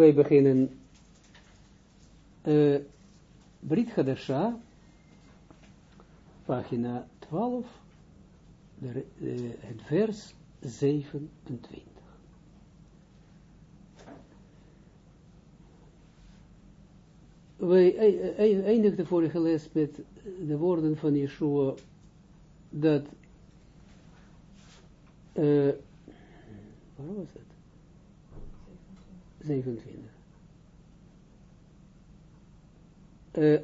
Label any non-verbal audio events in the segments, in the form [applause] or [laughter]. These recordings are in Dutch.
wij beginnen uh, Brit Hadasha, pagina 12, de, uh, het vers 27. Wij eindigden de vorige les met de woorden van Yeshua, dat, uh, waar was het? 27.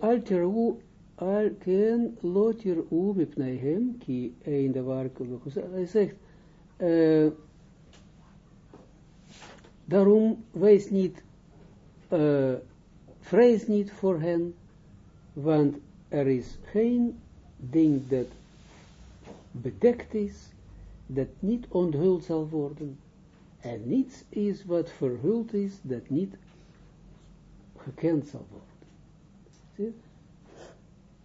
Al tiru, al ken lotir u mipneihem, ki einde waar hij zegt, uh, daarom wees niet, uh, vrees niet voor hen, want er is geen ding dat bedekt is, dat niet onthuld zal worden, en niets is wat verhuld is, dat niet gekend zal worden.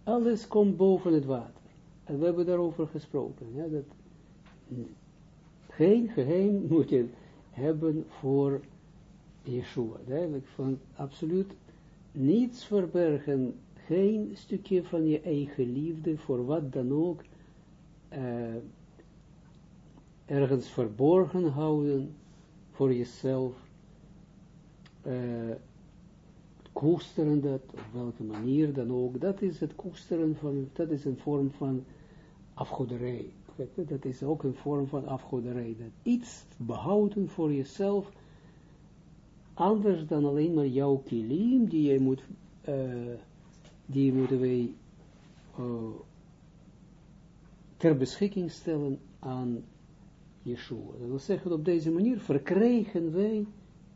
Alles komt boven het water. En we hebben daarover gesproken. Dat geen geheim [laughs] moet je hebben voor Yeshua. Duidelijk, van absoluut niets verbergen. Geen stukje van je eigen liefde, voor wat dan ook, uh, ergens verborgen houden voor jezelf, uh, koesteren dat, op welke manier dan ook, dat is het koesteren van, dat is een vorm van afgoderij. Dat is ook een vorm van afgoderij. Dat iets behouden voor jezelf, anders dan alleen maar jouw kilim, die je moet, uh, die moeten wij uh, ter beschikking stellen aan Yeshua. Dat wil zeggen, op deze manier verkrijgen wij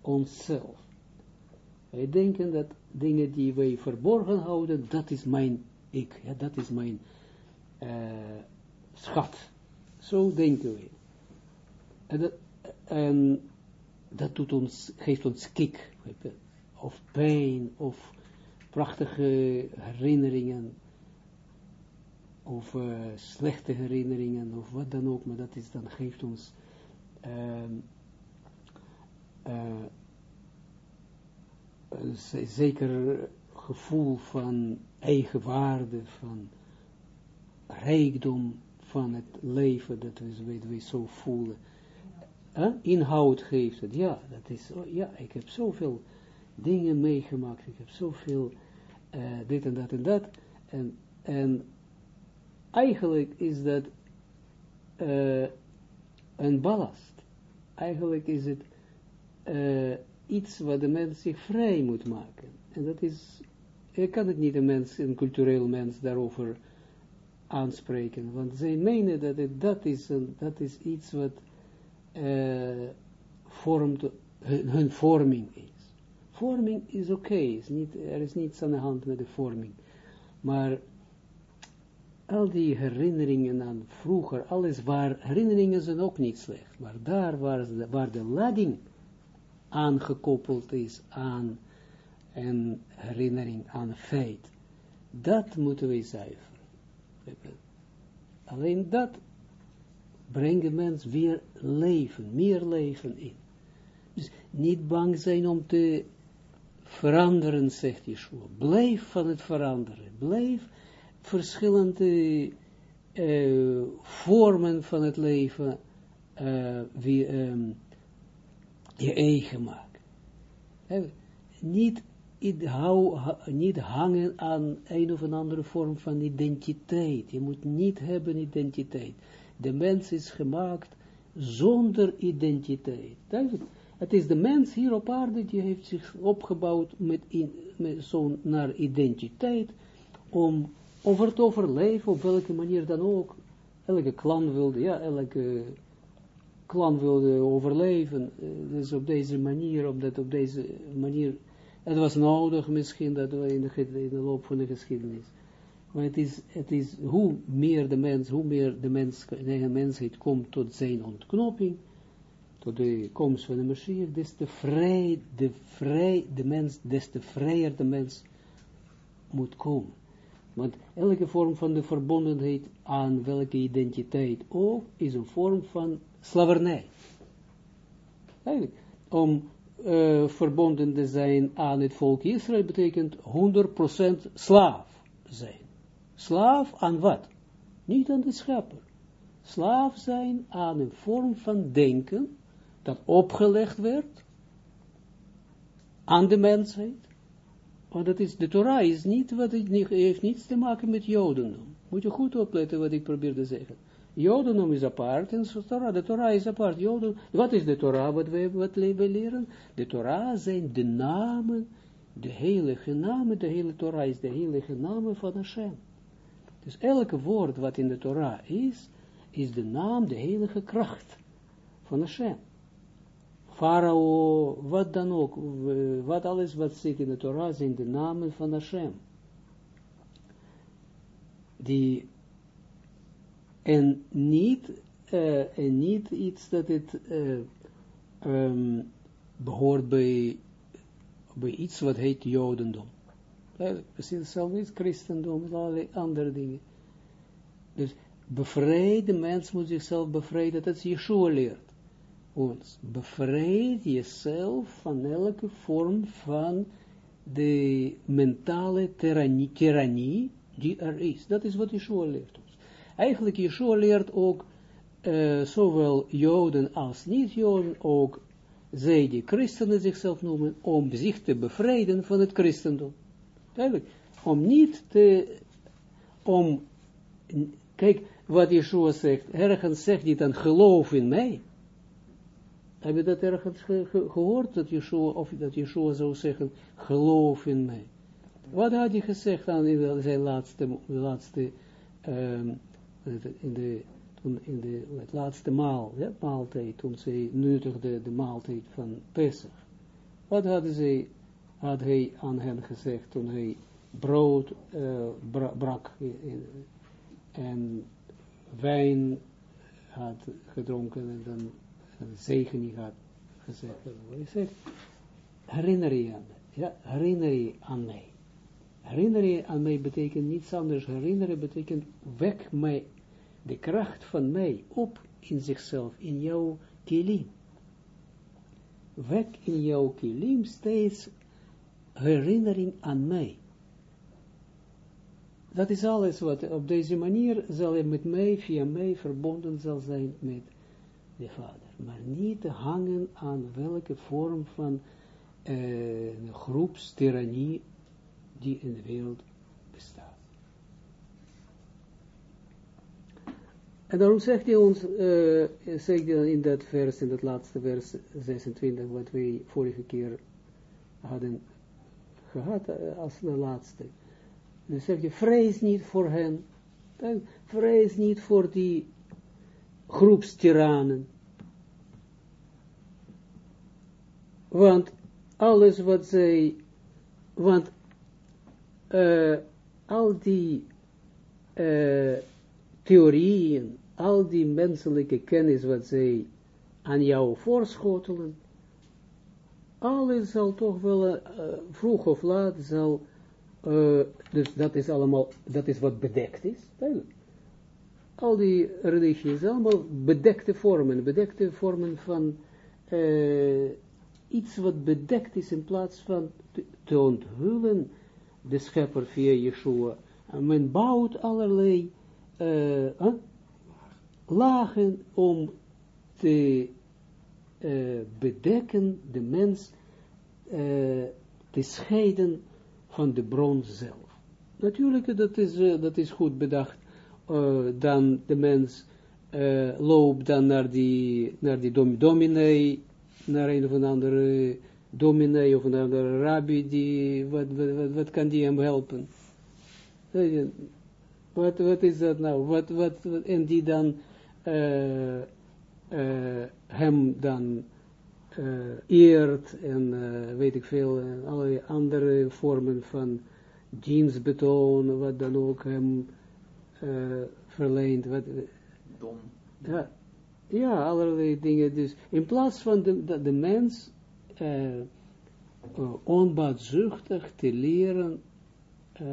onszelf. Wij denken dat dingen die wij verborgen houden, dat is mijn ik, ja, dat is mijn uh, schat. Zo denken we. En dat, en dat doet ons, geeft ons kick, of pijn, of prachtige herinneringen, of uh, slechte herinneringen, of wat dan ook, maar dat is dan geeft ons uh, uh, een zeker gevoel van eigenwaarde, van rijkdom van het leven, dat we, we zo voelen. Inhoud geeft het, ja, dat is, oh, ja, ik heb zoveel dingen meegemaakt, ik heb zoveel uh, dit en dat en dat, en, en eigenlijk is dat uh, een ballast. Eigenlijk is het uh, iets wat de mens zich vrij moet maken. En dat is, je kan het niet een mens, een cultureel mens daarover aanspreken, want zij menen dat dat, is, een, dat is iets wat uh, vormt, hun, vorming is. Vorming is oké, okay, er is niets aan de hand met de vorming, maar al die herinneringen aan vroeger, alles waar, herinneringen zijn ook niet slecht, maar daar waar de, waar de lading aangekoppeld is aan een herinnering aan feit, dat moeten wij zuiveren. Alleen dat brengt mens weer leven, meer leven in. Dus niet bang zijn om te veranderen, zegt Yeshua. Blijf van het veranderen. Blijf verschillende uh, vormen van het leven uh, wie, um, je eigen. He, niet, hou, niet hangen aan een of een andere vorm van identiteit. Je moet niet hebben identiteit. De mens is gemaakt zonder identiteit. Het is de mens hier op aarde die heeft zich opgebouwd met, met zo'n naar identiteit om over het overleven, op welke manier dan ook. Elke klan wilde, ja, elke klan wilde overleven. Eh, dus op deze manier, op, dat, op deze manier, het was nodig misschien dat we in de, in de loop van de geschiedenis. Maar het is, het is hoe meer de mens, hoe meer de mens, de mensheid komt tot zijn ontknoping, tot de komst van de Messias, des te vrij, de vrij, de mens, des te vrijer de mens moet komen. Want elke vorm van de verbondenheid aan welke identiteit ook is een vorm van slavernij. Eigenlijk, om uh, verbonden te zijn aan het volk Israël, betekent 100% slaaf zijn. Slaaf aan wat? Niet aan de schepper. Slaaf zijn aan een vorm van denken, dat opgelegd werd aan de mensheid. Want dat is, de Torah is niet wat heeft niets te maken met Jodendom. Moet je goed opletten wat ik probeer te zeggen. Jodendom is apart en de Torah, de Torah is apart. Joden, wat is de Torah wat we, wat leren? De Torah zijn de namen, de heilige namen, de hele Torah is de heilige namen van Hashem. Dus elke woord wat in de Torah is, is de naam, de heilige kracht van Hashem. Farao, wat dan ook, wat alles wat zit in de Torah zijn de namen van Hashem. Die, en niet, uh, en niet iets dat het uh, behoort bij, bij iets wat heet Jodendom. Precies hetzelfde is christendom, en allerlei andere dingen. Dus bevrijd, de mens moet zichzelf bevrijden, dat is Yeshua leert ons. Bevrijd jezelf van elke vorm van de mentale tirannie, die er is. Dat is wat Yeshua leert ons. Eigenlijk, Yeshua leert ook uh, zowel Joden als niet-Joden, ook zij die christenen zichzelf noemen, om zich te bevrijden van het christendom. Duidelijk. Om niet te, om, kijk, wat Yeshua zegt, ergens zegt hij dan geloof in mij. Heb je dat ergens gehoord, dat Yeshua, of dat Yeshua zou zeggen, geloof in mij. Wat had hij gezegd aan in zijn laatste, laatste um, in de, in de, laatste maal, maaltijd, toen zij nuttigde de maaltijd van Pesach. Wat hadden zij, had hij aan hen gezegd toen hij brood uh, brak in, en wijn had gedronken en dan een zegening had gezegd. Hij zegt, herinner je aan Ja, herinner je aan mij. Herinner je aan mij betekent niets anders. Herinneren betekent wek mij, de kracht van mij op in zichzelf, in jouw kilim. Wek in jouw kilim steeds herinnering aan mij. Dat is alles wat op deze manier zal hij met mij, via mij verbonden zal zijn met de Vader maar niet hangen aan welke vorm van groepstyrannie die in de wereld bestaat. En daarom zegt hij ons, uh, zegt hij in dat vers, in dat laatste vers 26, wat wij vorige keer hadden gehad uh, als de laatste. Dan zegt hij, vrees niet voor hen, vrees niet voor die groepstiranen, want alles wat zij, want uh, al die uh, theorieën, al die menselijke kennis wat zij aan jou voorschotelen, alles zal toch wel uh, vroeg of laat zal, dus dat is allemaal, dat is wat bedekt is, duidelijk. Al die religies, allemaal bedekte vormen, bedekte vormen van iets wat bedekt is in plaats van te, onthullen de schepper via Yeshua. En men bouwt allerlei uh, lagen om te uh, bedekken de mens uh, te scheiden van de bron zelf. Natuurlijk, dat is, dat is goed bedacht. dan de mens loopt dan naar die, naar die dom, dominee naar een of een andere dominee of een andere rabbi, die, wat, wat, wat, kan die hem helpen? Wat, wat is dat nou? Wat, wat, en die dan uh, uh, hem dan uh, eert en weet ik veel, allerlei andere vormen van dienstbetoon, wat dan ook hem verleent. Wat, Dom. Ja, ja, allerlei dingen. Dus in plaats van de, de, mens uh, onbaatzuchtig te leren uh,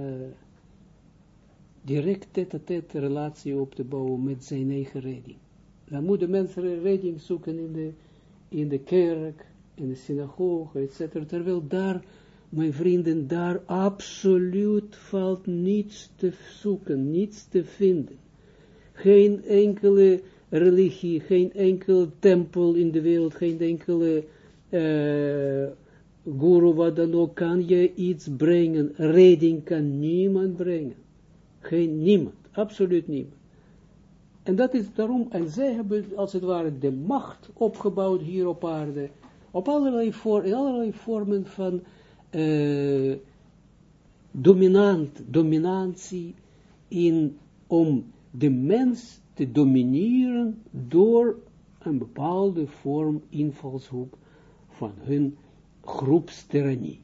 direct tête-à-tête relatie op te bouwen met zijn eigen redding. Dan moet de mens redding zoeken in de, in de kerk, en de synagoge, etc. Terwijl daar, mijn vrienden, daar absoluut valt niets te zoeken, niets te vinden. Geen enkele religie, geen enkele tempel in de wereld, geen enkele uh, guru, wat dan ook, kan je iets brengen. Redding kan niemand brengen. Geen niemand, absoluut niemand. En dat is daarom, en zij hebben als het ware de macht opgebouwd hier op aarde, op allerlei, in allerlei vormen van uh, dominant, dominantie, in, om de mens te domineren door een bepaalde vorm invalshoek van hun groepsteranie.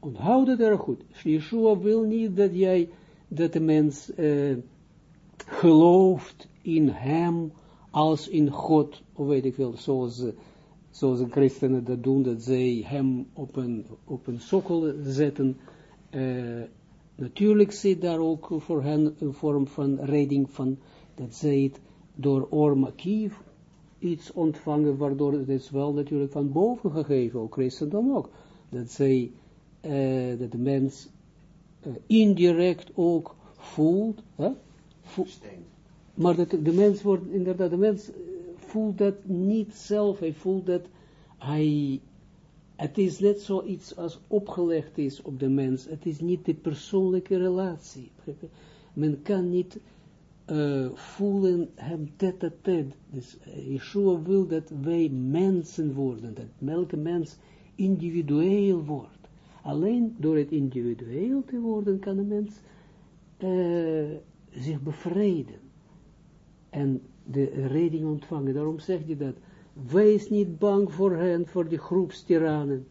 Onthoud het erg goed. Yeshua wil niet dat jij, dat de mens uh, gelooft in hem als in God, of weet ik wel, zoals, zoals de christenen dat doen, dat zij hem op een, op een sokkel zetten. Uh, natuurlijk zit daar ook voor hen een vorm van redding van, dat zij het door Orma Kiev iets ontvangen, waardoor het is wel natuurlijk van boven gegeven, ook christendom ook, dat zij, uh, dat de mens uh, indirect ook voelt, hè, maar dat de mens wordt, inderdaad, de mens voelt dat niet zelf, hij voelt dat hij, het is net zoiets als opgelegd is op de mens, het is niet de persoonlijke relatie. Men kan niet uh, voelen hem tet a tet. Dus Yeshua wil dat wij mensen worden, dat elke mens individueel wordt. Alleen door het individueel te worden kan een mens uh, zich bevrijden en de reding ontvangen. Daarom zegt hij dat. Wees niet bang voor hen, voor die groepstiranen.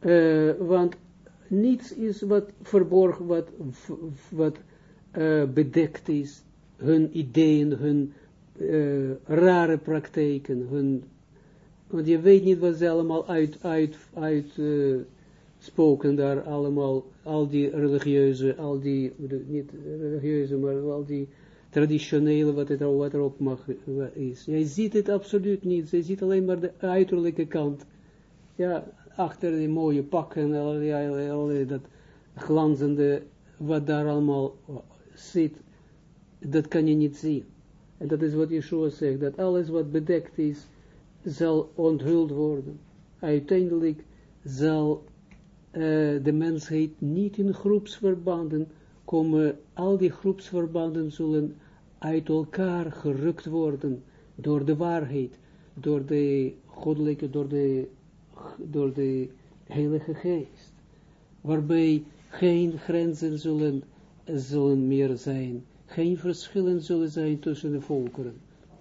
Uh, want niets is wat verborgen, wat, wat uh, bedekt is. Hun ideeën, hun uh, rare praktijken, hun, want je weet niet wat ze allemaal uit, uit, uit spoken daar allemaal, al die religieuze, al die, niet religieuze, maar al die traditionele, wat, het, wat er ook mag, is. Jij ziet het absoluut niet, je ziet alleen maar de uiterlijke kant. Ja, achter die mooie pakken, allerlei, allerlei dat glanzende, wat daar allemaal zit, dat kan je niet zien. En dat is wat Yeshua zegt, dat alles wat bedekt is, zal onthuld worden. Uiteindelijk zal uh, de mensheid niet in groepsverbanden komen, al die groepsverbanden zullen uit elkaar gerukt worden door de waarheid, door de goddelijke, door de, door de heilige geest, waarbij geen grenzen zullen, zullen meer zijn, geen verschillen zullen zijn tussen de volkeren.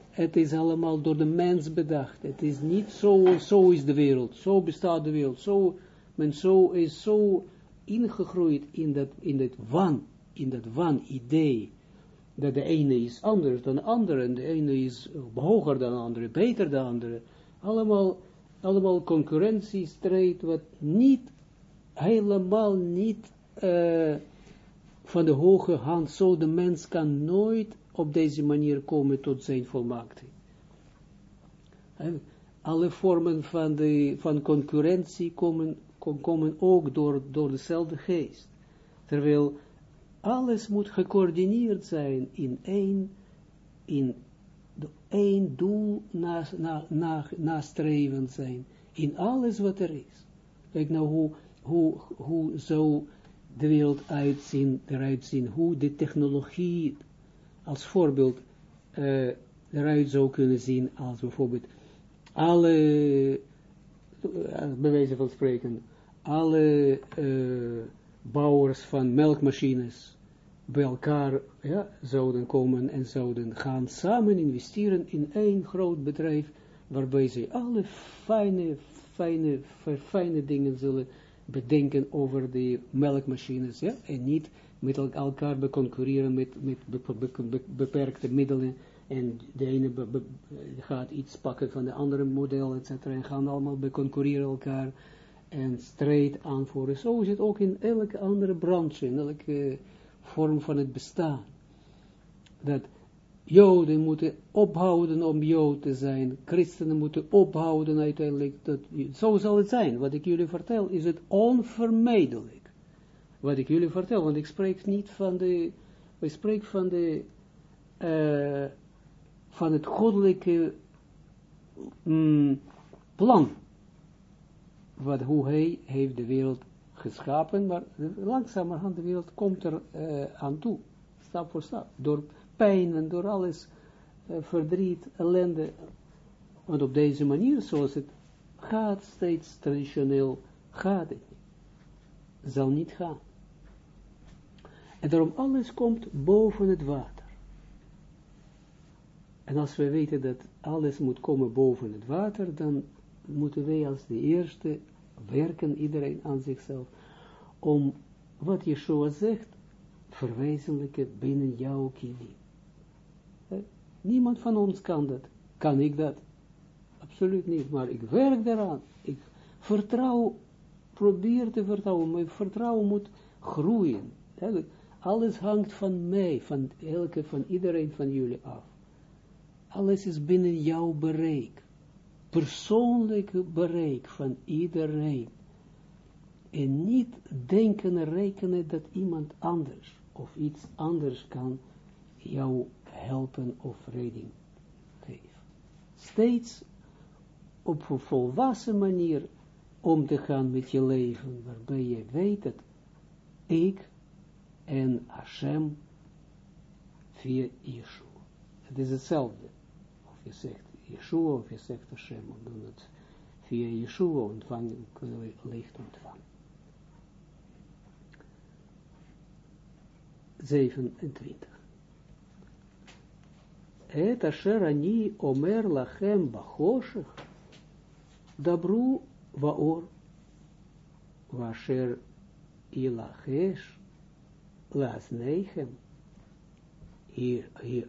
Het is allemaal door de mens bedacht. Het is niet zo, zo is de wereld, zo bestaat de wereld, zo, men zo is zo ingegroeid in dat, in dat van, in dat van idee, dat de ene is anders dan de andere, en de ene is hoger dan de andere, beter dan de andere. Allemaal, allemaal concurrentiestrijd, wat niet, helemaal niet uh, van de hoge hand, zo de mens kan nooit op deze manier komen tot zijn volmaaktheid. Alle vormen van, de, van concurrentie komen, komen ook door, door dezelfde geest. Terwijl alles moet gecoördineerd zijn in één, in één doel nastreven na, na zijn, in alles wat er is. Kijk nou hoe, hoe, hoe zou de wereld uitzien, eruit zien, hoe de technologie als voorbeeld uh, eruit zou kunnen zien, als bijvoorbeeld alle, uh, bij wijze van spreken, alle uh, bouwers van melkmachines, bij elkaar ja, zouden komen en zouden gaan samen investeren in één groot bedrijf, waarbij ze alle fijne, fijne, fijne dingen zullen bedenken over de melkmachines, ja, en niet met elkaar beconcurreren met, met beperkte middelen, en de ene gaat iets pakken van de andere model, etc. En gaan allemaal beconcurreren elkaar en strijd aanvoeren. Zo is het ook in elke andere branche, in elke vorm van het bestaan. Dat Joden moeten ophouden om Jood te zijn. Christenen moeten ophouden uiteindelijk. Dat, zo zal het zijn. Wat ik jullie vertel is het onvermijdelijk. Wat ik jullie vertel, want ik spreek niet van de, ik spreek van de, uh, van het goddelijke mm, plan. Wat, hoe hij heeft de wereld geschapen, maar langzamerhand de wereld komt er uh, aan toe. Stap voor stap. Door pijn en door alles, uh, verdriet, ellende. Want op deze manier, zoals het gaat, steeds traditioneel, gaat het. Zal niet gaan. En daarom alles komt boven het water. En als we weten dat alles moet komen boven het water, dan moeten wij als de eerste werken, iedereen aan zichzelf, om wat Yeshua zegt, verwezenlijken binnen jouw kili. Niemand van ons kan dat. Kan ik dat? Absoluut niet, maar ik werk daaraan. Ik vertrouw, probeer te vertrouwen. Mijn vertrouwen moet groeien. Alles hangt van mij, van elke, van iedereen van jullie af. Alles is binnen jouw bereik. Persoonlijk bereik van iedereen. En niet denken en rekenen dat iemand anders of iets anders kan jou helpen of redding geven. Steeds op een volwassen manier om te gaan met je leven, waarbij je weet dat ik en Hashem via Yeshua. Het is hetzelfde. Of je zegt Yeshua of je zegt Hashem, we doen het via Yeshua ontvangen, kunnen we licht ontvangen. 27. Et asher ani omer lachem bachoshech, dabru vaor, vasher ilachesh, laasneichem,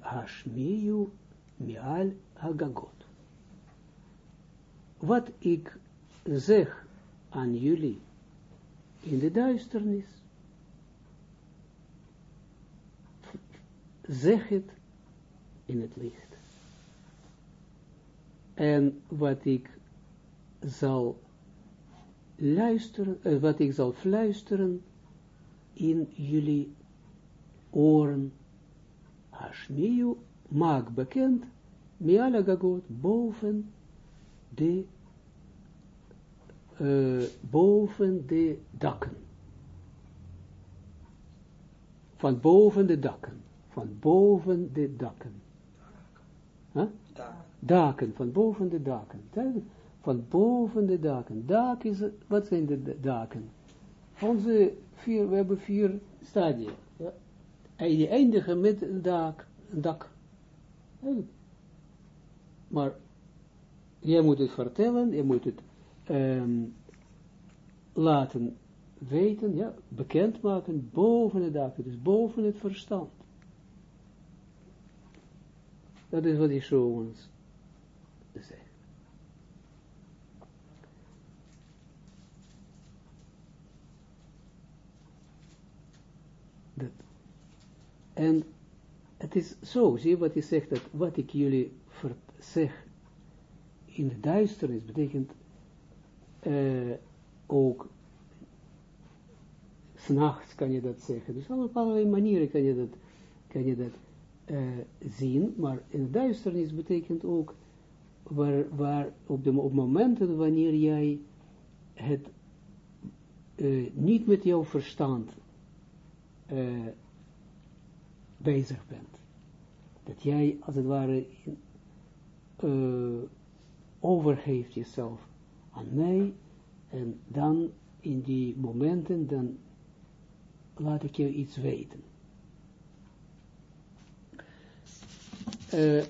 hashmiyu mial hagagot. Wat ik zeg aan jullie in de duisternis, zeg het in het licht. En wat ik zal luisteren, uh, wat ik zal fluisteren in jullie oren, Hashmiyu, maak bekend, Miala boven de, uh, boven de dakken. Van boven de dakken van boven de daken. Huh? Daken, van boven de daken. Van boven de daken. Dak is, wat zijn de daken? Onze vier, we hebben vier stadia. Ja? En die eindigen met een dak. Een dak. Maar jij moet het vertellen, je moet het um, laten weten, ja, bekendmaken boven de daken, dus boven het verstand. Dat is wat Yeshua ons zegt. En het is zo, zie wat hij zegt, dat wat ik jullie zeg in de duisternis, betekent uh, ook s'nachts kan je dat zeggen. Dus op allerlei manieren kan je dat, kan je dat uh, zien, maar in de duisternis betekent ook waar, waar op de op momenten wanneer jij het uh, niet met jouw verstand bezig bent. Dat jij als het ware overgeeft jezelf aan mij en dan in die momenten dan laat ik je iets weten. Uh,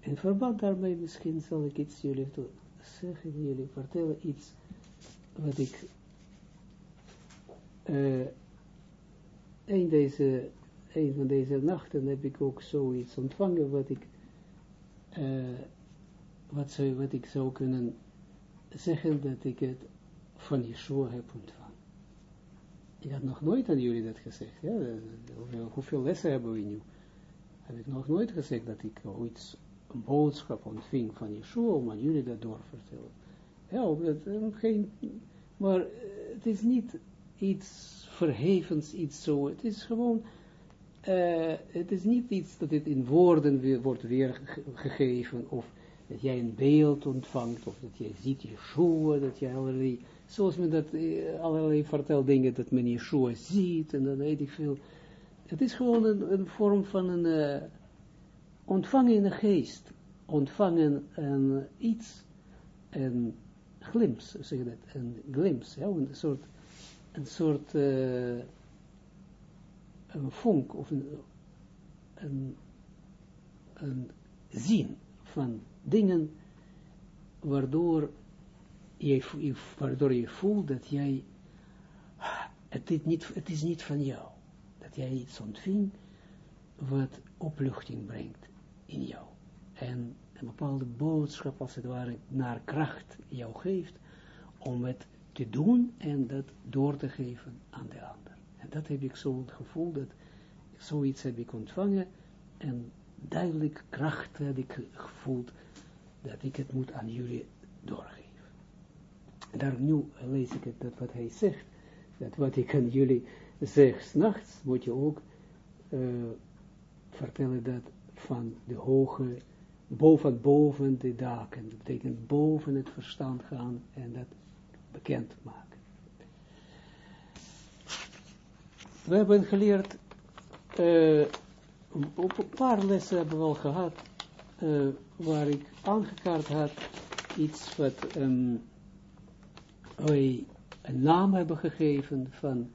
in verband daarmee misschien zal ik iets jullie zeggen, jullie vertellen iets wat ik uh, een, deze, een van deze nachten heb ik ook zoiets ontvangen wat ik uh, wat, zou, wat ik zou kunnen zeggen dat ik het van Yeshua heb ontvangen. ik had nog nooit aan jullie dat gezegd, ja, hoeveel, hoeveel lessen hebben we nu? Heb ik nog nooit gezegd dat ik ooit een boodschap ontving van Yeshua, om aan jullie dat doorvertellen. Ja, dat, eh, geen, maar eh, het is niet iets verhevens, iets zo, het is gewoon, uh, het is niet iets dat het in woorden weer, wordt weergegeven, of dat jij een beeld ontvangt, of dat jij ziet Yeshua, dat jij allerlei, zoals men dat, allerlei verteldingen, dat men Yeshua ziet, en dan weet ik veel. Het is gewoon een, een vorm van een, uh, ontvangen in de geest, ontvangen een iets, een glimps, zeg dat, een glimps, ja, een soort, een soort, een vonk, of een, een, een zien van dingen, waardoor je, waardoor je voelt dat jij, het is niet, het is niet van jou, dat jij iets ontving, wat opluchting brengt in jou. En een bepaalde boodschap, als het ware, naar kracht jou geeft, om het te doen en dat door te geven aan de ander. Dat heb ik zo het gevoel, dat zoiets heb ik ontvangen, en duidelijk kracht heb ik gevoeld, dat ik het moet aan jullie doorgeven. Daar nu lees ik het, dat wat hij zegt, dat wat ik aan jullie zeg, s'nachts, moet je ook uh, vertellen dat van de hoge boven, boven de daken. Dat betekent boven het verstand gaan en dat bekend maken. We hebben geleerd, uh, op een paar lessen hebben we al gehad, uh, waar ik aangekaart had, iets wat um, wij een naam hebben gegeven van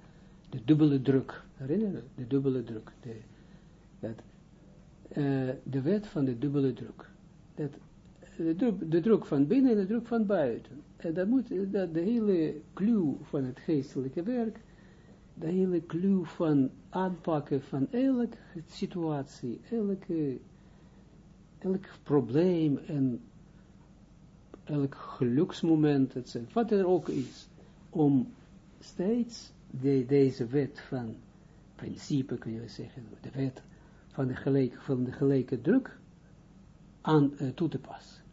de dubbele druk. Herinner je? De dubbele druk. De, dat uh, de wet van de dubbele druk. Dat, de, druk de druk van binnen en de druk van buiten. En dat moet, dat de hele clue van het geestelijke werk, de hele clue van aanpakken van elke situatie, elke, elk probleem en elk geluksmoment, etc., wat er ook is, om steeds de, deze wet van principe, kun je zeggen, de wet van de gelijke, van de gelijke druk aan uh, toe te passen.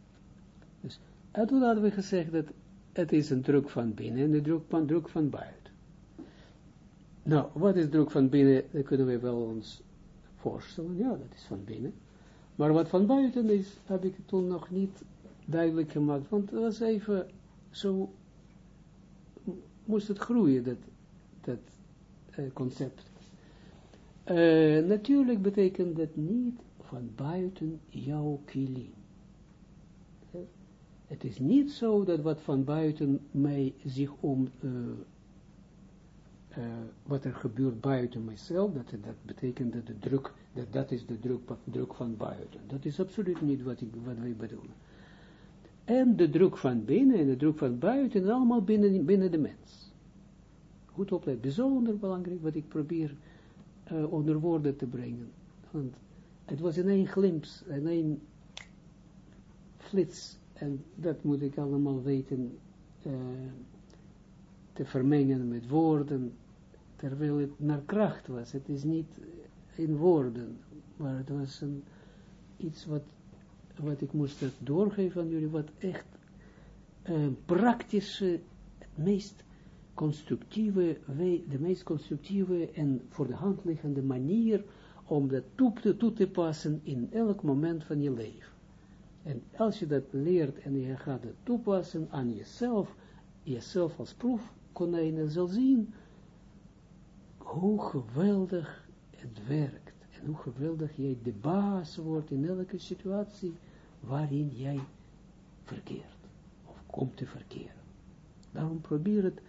Dus, en toen hadden we gezegd dat het is een druk van binnen en de druk van, druk van buiten. Nou, wat is druk van binnen, dat kunnen we wel ons voorstellen, ja, dat is van binnen. Maar wat van buiten is, heb ik toen nog niet duidelijk gemaakt, want het was even zo, moest het groeien, dat, dat uh, concept. Uh, natuurlijk betekent dat niet van buiten jouw kilim. Het is niet zo dat wat van buiten mij zich om, uh, wat er gebeurt buiten mijzelf, dat, dat betekent dat de druk, dat dat is de druk, druk van buiten. Dat is absoluut niet wat, ik, wat wij bedoelen. En de druk van binnen en de druk van buiten, allemaal binnen, binnen de mens. Goed opletten, bijzonder belangrijk wat ik probeer uh, onder woorden te brengen. Want het was in één glimps, in één flits, en dat moet ik allemaal weten uh, te vermengen met woorden, terwijl het naar kracht was. Het is niet in woorden, maar het was een, iets wat, wat ik moest doorgeven aan jullie, wat echt uh, praktische, het meest constructieve, de meest constructieve en voor de hand liggende manier om dat toe te, toe passen in elk moment van je leven. En als je dat leert en je gaat het toepassen aan jezelf, jezelf als proefkonijn, zal zien hoe geweldig het werkt. En hoe geweldig jij de baas wordt in elke situatie waarin jij verkeert. Of komt te verkeren. Daarom probeer het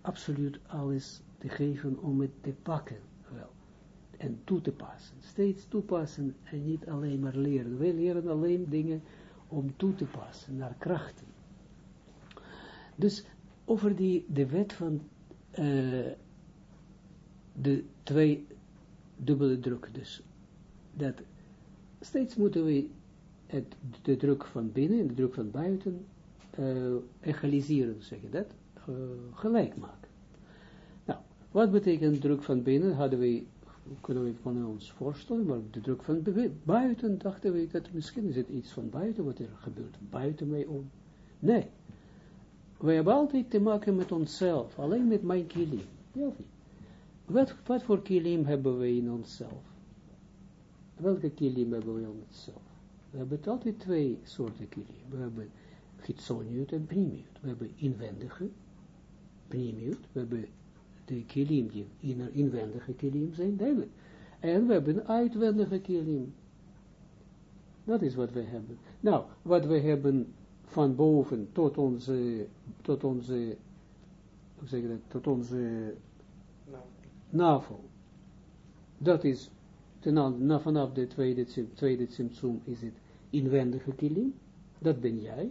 absoluut alles te geven om het te pakken, wel, en toe te passen, steeds toepassen en niet alleen maar leren. Wij leren alleen dingen om toe te passen naar krachten. Dus over die, de wet van uh, de twee dubbele druk, dus dat steeds moeten we het, de druk van binnen en de druk van buiten uh, egaliseren, zeg je dat, uh, gelijk maken. Nou, Wat betekent druk van binnen? Hadden we, kunnen we van ons voorstellen, maar de druk van buiten, dachten we dat misschien is het iets van buiten, wat er gebeurt buiten mij om. Nee. We hebben altijd te maken met onszelf, alleen met mijn kilim. Ja, wat, voor kilim hebben we in onszelf? Welke kilim hebben we in onszelf? We hebben altijd twee soorten kilim. We hebben gitzoniut en primiut. We hebben inwendige primiut. We hebben de kilim die inwendige kilim zijn, duidelijk. En we hebben uitwendige kilim. Dat is wat we hebben. Nou, wat we hebben van boven tot onze, tot onze, hoe tot onze navel. Dat is, ten, vanaf de tweede, tweede symptoom is het inwendige kilim. Dat ben jij.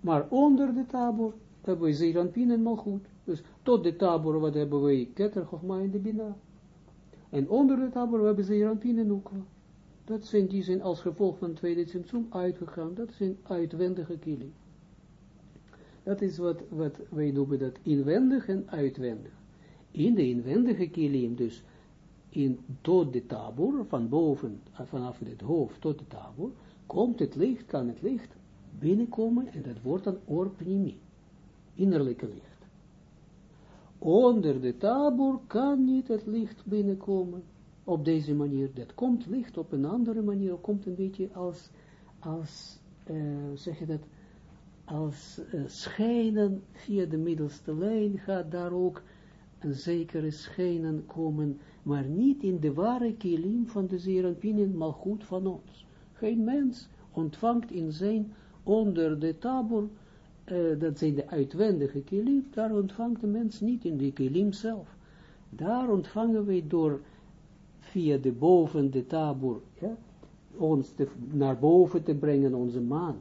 Maar onder de tabor hebben we Zeranpin en goed. Dus tot de tabor, wat hebben we? Keter, Chogma en de Bina. En onder de tabor hebben ze Zeranpin en Ukwa. Dat zijn, die zijn als gevolg van tweede symptoom uitgegaan. Dat zijn uitwendige kilim. Dat is wat, wat wij noemen dat inwendig en uitwendig. In de inwendige kilim, dus in, tot de tabor, van boven, vanaf het hoofd tot de tabor, komt het licht, kan het licht binnenkomen en dat wordt dan orpnimi, innerlijke licht. Onder de tabor kan niet het licht binnenkomen op deze manier. Dat komt licht op een andere manier, komt een beetje als, als uh, zeg je dat, als uh, schijnen via de middelste lijn gaat daar ook een zekere schijnen komen, maar niet in de ware kilim van de zeeranpinen, maar goed van ons. Geen mens ontvangt in zijn onder de tabor, uh, dat zijn de uitwendige kilim, daar ontvangt de mens niet in de kilim zelf. Daar ontvangen wij door via de boven de tabor, ja, ons naar boven te brengen, onze maan.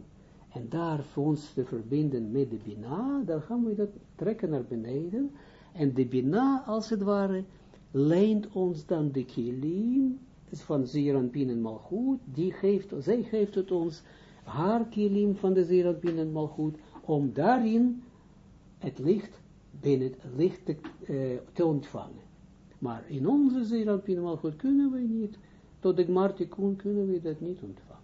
En daar voor ons te verbinden met de Bina, dan gaan we dat trekken naar beneden. En de Bina, als het ware, leent ons dan de kilim, van Zeranpin en Malchut, die geeft, zij geeft het ons, haar kilim van de Zeranpin en Malchut, om daarin het licht, binnen het licht te, uh, te ontvangen. Maar in onze Zeranpin Malchut kunnen we niet, tot de Gmartikun kunnen we dat niet ontvangen.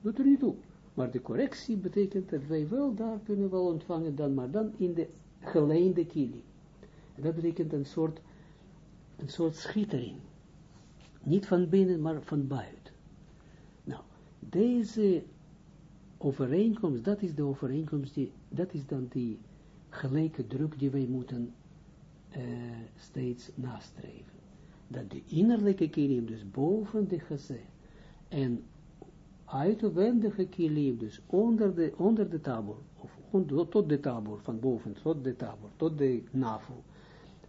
Doet er niet toe. Maar de correctie betekent dat wij wel daar kunnen wel ontvangen, dan maar dan in de geleende kilim. Dat betekent een soort, een soort schittering. Niet van binnen, maar van buiten. Nou, deze overeenkomst, dat is de overeenkomst, die, dat is dan die gelijke druk die wij moeten uh, steeds nastreven. Dat de innerlijke kilim, dus boven de geze, en uitwendige kilim, dus onder de, onder de tabor, of tot de tabor, van boven tot de tabor, tot de navel,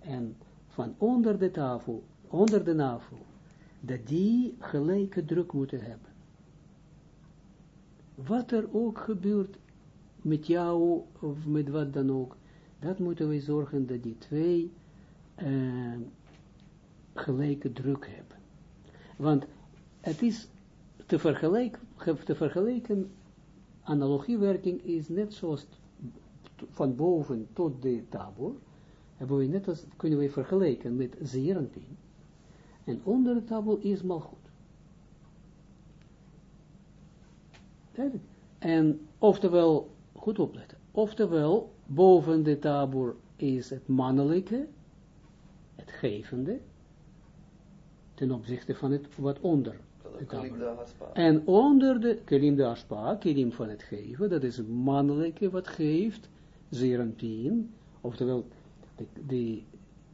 en van onder de tafel, onder de navel, dat die gelijke druk moeten hebben. Wat er ook gebeurt met jou, of met wat dan ook, dat moeten we zorgen dat die twee uh, gelijke druk hebben. Want het is te vergelijken, te vergelijken analogiewerking is net zoals van boven tot de tabor, hebben we net als, kunnen we vergelijken met zeerenpien, en onder de tabel is malgoed. En oftewel, goed opletten, oftewel, boven de tabor is het mannelijke, het gevende, ten opzichte van het wat onder de tabor. En onder de kelim de aspa, kelim van het geven, dat is het mannelijke wat geeft, zeranpien, oftewel, de,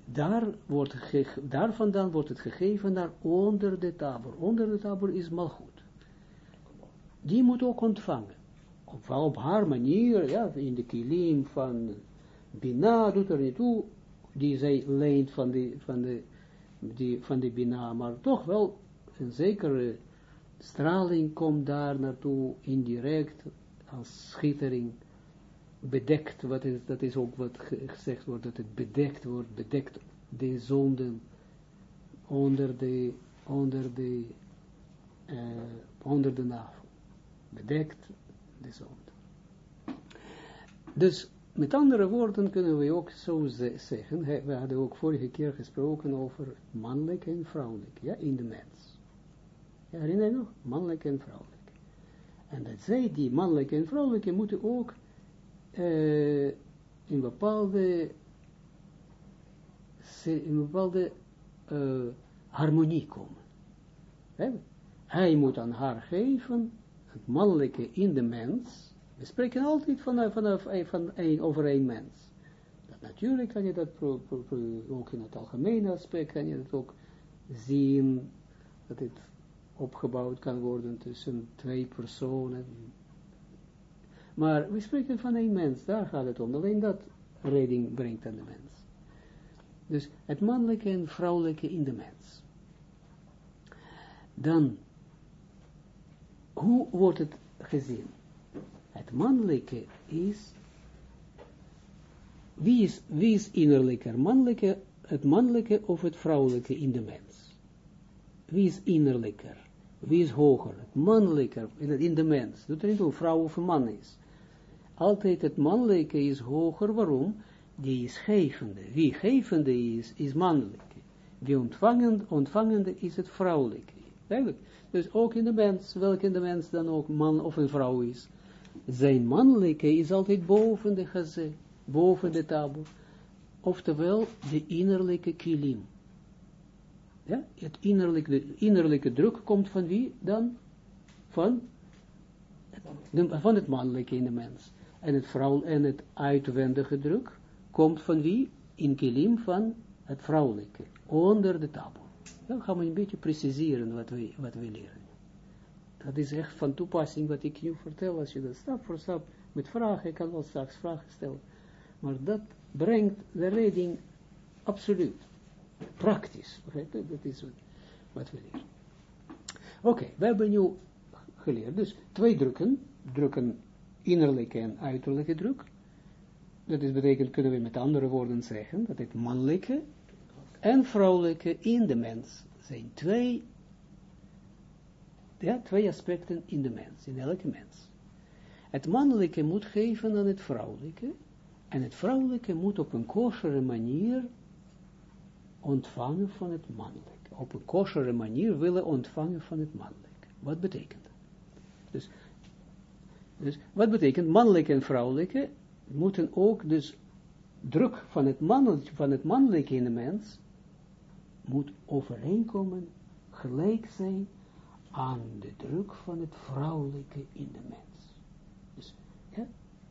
daar, wordt daar vandaan wordt het gegeven naar onder de tabor. Onder de tabor is malgoed. Die moet ook ontvangen. Op, op haar manier, ja, in de kilim van Bina doet er niet toe, die zij leent van de, van de, die, van de Bina, maar toch wel een zekere straling komt daar naartoe, indirect, als schittering, bedekt, wat is, dat is ook wat gezegd wordt, dat het bedekt wordt, bedekt de zonden onder de, onder de, uh, onder de navel. Bedekt de zonde. Dus, met andere woorden kunnen we ook zo zeggen, we hadden ook vorige keer gesproken over mannelijk en vrouwelijk, ja, in de mens. Ja, herinner je nog? Mannelijk en vrouwelijk. En dat zij, die mannelijke en vrouwelijke, moeten ook uh, in bepaalde, in bepaalde uh, harmonie komen. Hij moet aan haar geven, het mannelijke in de mens, we spreken altijd vanaf, vanaf, van een, over één mens. Dat natuurlijk kan je dat ook in het algemene aspect, kan je dat ook zien, dat het opgebouwd kan worden tussen twee personen. Maar we spreken van één mens, daar gaat het om. Alleen dat redding brengt aan de mens. Dus het mannelijke en vrouwelijke in de mens. Dan, hoe wordt het gezien? Het mannelijke is, wie is, wie is innerlijker, mannelijke, het mannelijke of het vrouwelijke in de mens? Wie is innerlijker? Wie is hoger? Het mannelijke in de mens. Doet er niet toe, vrouw of man is. Altijd het mannelijke is hoger, waarom? Die is gevende. Wie gevende is, is mannelijke. Wie ontvangende, ontvangende is het vrouwelijke. Eigenlijk. Dus ook in de mens, welke in de mens dan ook man of een vrouw is zijn mannelijke is altijd boven de gazé, boven de tabu. Oftewel, de innerlijke kilim. Ja, het innerlijke, innerlijke druk komt van wie dan? Van, van het mannelijke in de mens. En het vrouw en het uitwendige druk komt van wie? In kilim van het vrouwelijke, onder de tabu. Dan gaan we een beetje preciseren wat we, wat we leren. Dat is echt van toepassing wat ik je vertel, als je dat stap voor stap met vragen, ik kan wel straks vragen stellen, maar dat brengt de redding absoluut, praktisch? Dat is wat we leren. Oké, we hebben nu geleerd, dus twee drukken, drukken innerlijke en uiterlijke druk, dat is betekent, kunnen we met andere woorden zeggen, dat het mannelijke en vrouwelijke in de mens zijn twee ja, twee aspecten in de mens, in elke mens. Het mannelijke moet geven aan het vrouwelijke, en het vrouwelijke moet op een kosheren manier ontvangen van het mannelijke. Op een kosheren manier willen ontvangen van het mannelijke. Wat betekent dat? Dus, dus wat betekent mannelijke en vrouwelijke moeten ook dus druk van het, mannelijke, van het mannelijke in de mens moet overeenkomen, gelijk zijn aan de druk van het vrouwelijke in de mens. Dus, ja,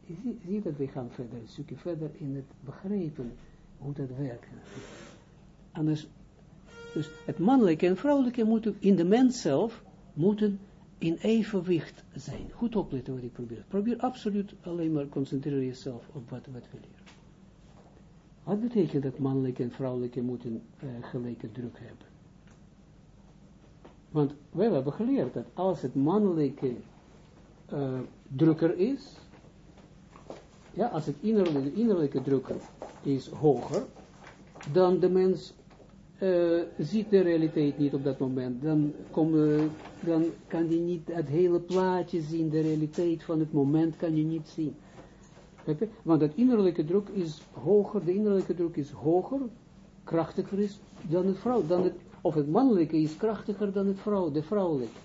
je ziet, dat we gaan verder, een stukje verder in het begrijpen hoe dat werkt. Anders, dus het mannelijke en vrouwelijke moeten in de mens zelf, moeten in evenwicht zijn. Goed opletten wat ik probeer. Probeer absoluut alleen maar concentreren jezelf op wat, wat we leren. Wat betekent dat mannelijke en vrouwelijke moeten uh, gelijke druk hebben? Want wij hebben geleerd dat als het mannelijke uh, drukker is, ja, als het innerlijke, innerlijke drukker is hoger, dan de mens uh, ziet de realiteit niet op dat moment. Dan, kom, uh, dan kan hij niet het hele plaatje zien, de realiteit van het moment kan je niet zien. Want het innerlijke druk is hoger, de innerlijke druk is hoger, krachtiger is dan het vrouw, dan het of het mannelijke is krachtiger dan het vrouw, de vrouwelijke.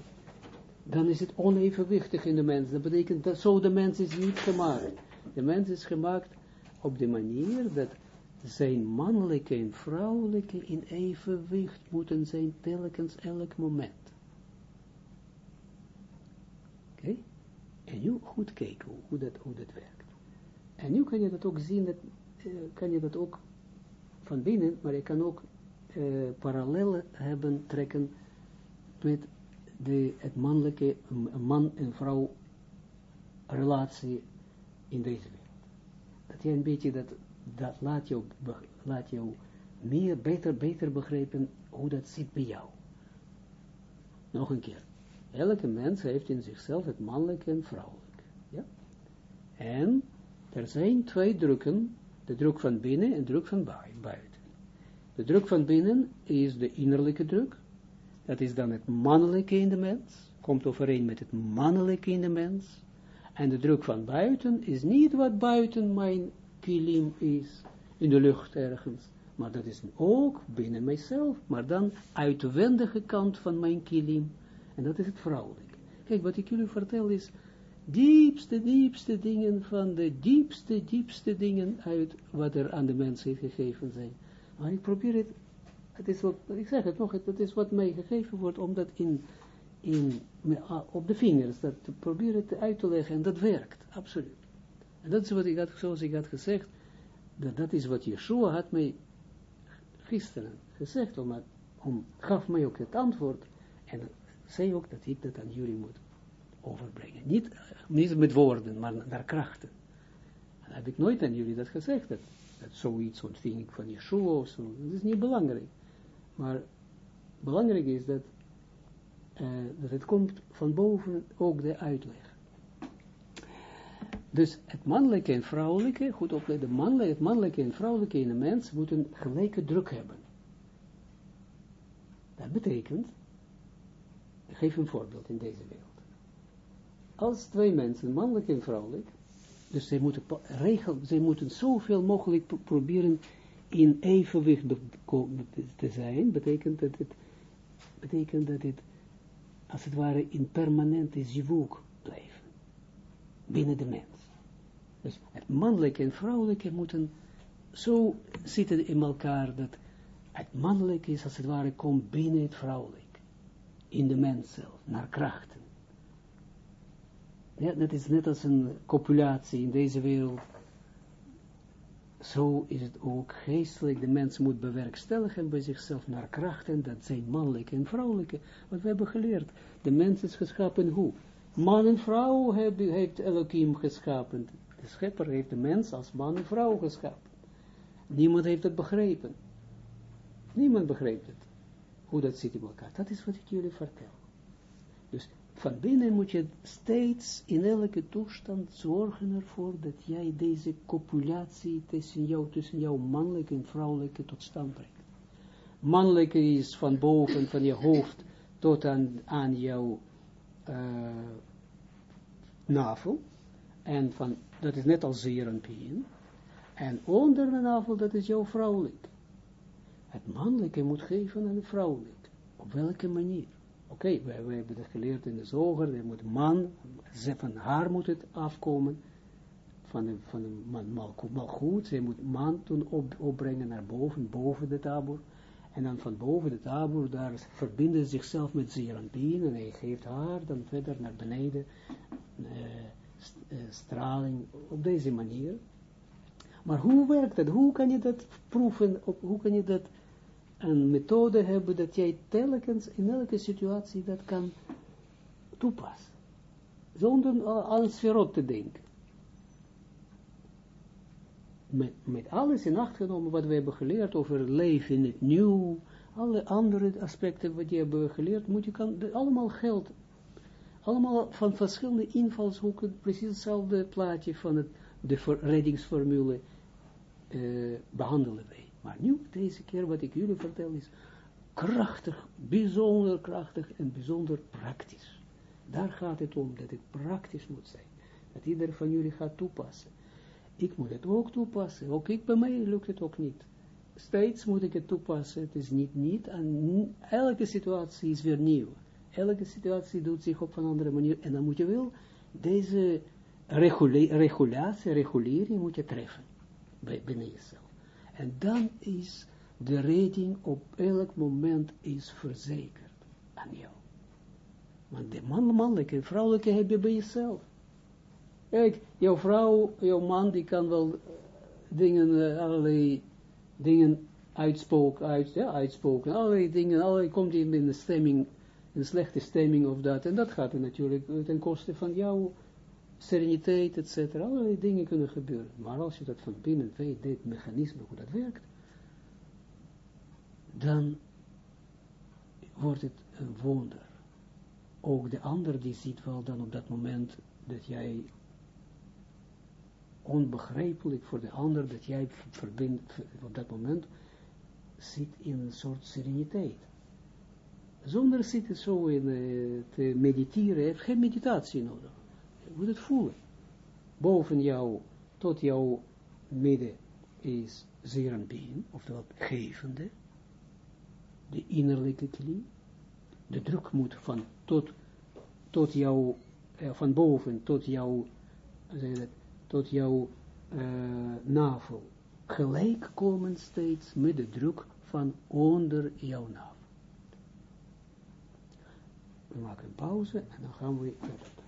Dan is het onevenwichtig in de mens. Dat betekent dat zo de mens is niet gemaakt. De mens is gemaakt op de manier dat zijn mannelijke en vrouwelijke in evenwicht moeten zijn telkens elk moment. Oké? En nu goed kijken hoe dat, hoe dat werkt. En nu kan je dat ook zien, dat, uh, kan je dat ook van binnen, maar je kan ook uh, parallellen hebben trekken met de, het mannelijke, man- en vrouw relatie in deze wereld. Dat je een beetje dat, dat laat jou, laat jou meer, beter, beter begrijpen hoe dat zit bij jou. Nog een keer. Elke mens heeft in zichzelf het mannelijke en vrouwelijke. Ja? En er zijn twee drukken, de druk van binnen en de druk van buiten. De druk van binnen is de innerlijke druk. Dat is dan het mannelijke in de mens. Komt overeen met het mannelijke in de mens. En de druk van buiten is niet wat buiten mijn kilim is, in de lucht ergens, maar dat is ook binnen mijzelf, maar dan uitwendige kant van mijn kilim, en dat is het vrouwelijk. Kijk, wat ik jullie vertel is, diepste, diepste dingen van de diepste, diepste dingen uit wat er aan de mensheid gegeven zijn. Maar ik probeer het, het is wat, ik zeg het nog, het, is wat mij gegeven wordt, om dat in, in, op de vingers, dat te proberen te uit te leggen, en dat werkt, absoluut. En dat is wat ik had, zoals ik had gezegd, dat, dat is wat Yeshua had mij gisteren gezegd, om, om, gaf mij ook het antwoord, en zei ook dat ik dat aan jullie moet overbrengen. Niet, niet met woorden, maar naar krachten. En heb ik nooit aan jullie dat gezegd, dat, dat zoiets ontving ik van Yeshua zo. Dat is niet belangrijk. Maar belangrijk is dat, uh, dat het komt van boven ook de uitleg. Dus het mannelijke en vrouwelijke, goed opletten, mannelijke, het mannelijke en vrouwelijke in een mens moeten gelijke druk hebben. Dat betekent, ik geef een voorbeeld in deze wereld. Als twee mensen, mannelijk en vrouwelijk, dus zij moeten, regel, zij moeten zoveel mogelijk proberen in evenwicht te zijn, betekent dat het, betekent dat het, als het ware, in permanente zivuk blijven, binnen de mens. Dus het mannelijke en vrouwelijke moeten zo zitten in elkaar, dat het mannelijke is, als het ware, komt binnen het vrouwelijk, in de mens zelf, naar krachten. Ja, dat is net als een copulatie in deze wereld. Zo is het ook geestelijk. De mens moet bewerkstelligen bij zichzelf naar krachten. Dat zijn mannelijke en vrouwelijke. Wat we hebben geleerd. De mens is geschapen hoe? Man en vrouw heeft, heeft Elohim geschapen. De schepper heeft de mens als man en vrouw geschapen. Niemand heeft het begrepen. Niemand begreep het. Hoe dat zit in elkaar. Dat is wat ik jullie vertel. Dus van binnen moet je steeds in elke toestand zorgen ervoor dat jij deze copulatie tussen jou, tussen jouw mannelijke en vrouwelijke tot stand brengt. Mannelijke is van boven, van je hoofd tot aan, aan jouw uh, navel. En van, dat is net als zeer en pien. En onder de navel, dat is jouw vrouwelijk. Het mannelijke moet geven aan het vrouwelijk. Op welke manier? Oké, okay, wij, hebben dat geleerd in de zoger, er moet man, van haar moet het afkomen, van de, van de man mal, mal goed, zij moet man toen op, opbrengen naar boven, boven de tabor, en dan van boven de tabor, daar verbinden ze zichzelf met Zeranpien, en hij geeft haar dan verder naar beneden, uh, straling, op deze manier. Maar hoe werkt dat? Hoe kan je dat proeven? Op, hoe kan je dat een methode hebben dat jij telkens in elke situatie dat kan toepassen. Zonder aan sferot te denken. Met, met alles in acht genomen wat we hebben geleerd over leven in het nieuw, alle andere aspecten wat je hebben geleerd, moet je kan, allemaal geld, allemaal van verschillende invalshoeken, precies hetzelfde plaatje van het, de reddingsformule uh, behandelen wij. Maar nu, deze keer, wat ik jullie vertel, is krachtig, bijzonder krachtig en bijzonder praktisch. Daar gaat het om, dat het praktisch moet zijn. Dat ieder van jullie gaat toepassen. Ik moet het ook toepassen. Ook ik, bij mij lukt het ook niet. Steeds moet ik het toepassen. Het is niet niet. En elke situatie is weer nieuw. Elke situatie doet zich op een andere manier. En dan moet je wel deze regulatie, regulering moet je treffen. Binnen jezelf. En dan is de redding op elk moment is verzekerd aan jou. Want de man, mannelijke en vrouwelijke heb je bij jezelf. Kijk, jouw vrouw, jouw man, die kan wel eh, dingen, uh, allerlei dingen uitspoken, uit, ja, uitspoken, allerlei dingen, allerlei, komt in een stemming, een slechte stemming of dat, en dat gaat natuurlijk ten koste van jouw sereniteit, etc. Allerlei dingen kunnen gebeuren. Maar als je dat van binnen weet, dit mechanisme, hoe dat werkt, dan wordt het een wonder. Ook de ander die ziet wel dan op dat moment dat jij onbegrijpelijk voor de ander, dat jij verbindt op dat moment zit in een soort sereniteit. Zonder zitten zo in uh, te mediteren, heeft geen meditatie nodig moet het voelen. Boven jou, tot jouw midden is zeeranbeen, oftewel gevende, de innerlijke klie, de druk moet van tot, tot jou, eh, van boven tot jouw, tot jouw uh, navel, gelijk komen steeds met de druk van onder jouw navel. Maken pauze en dan gaan we verder.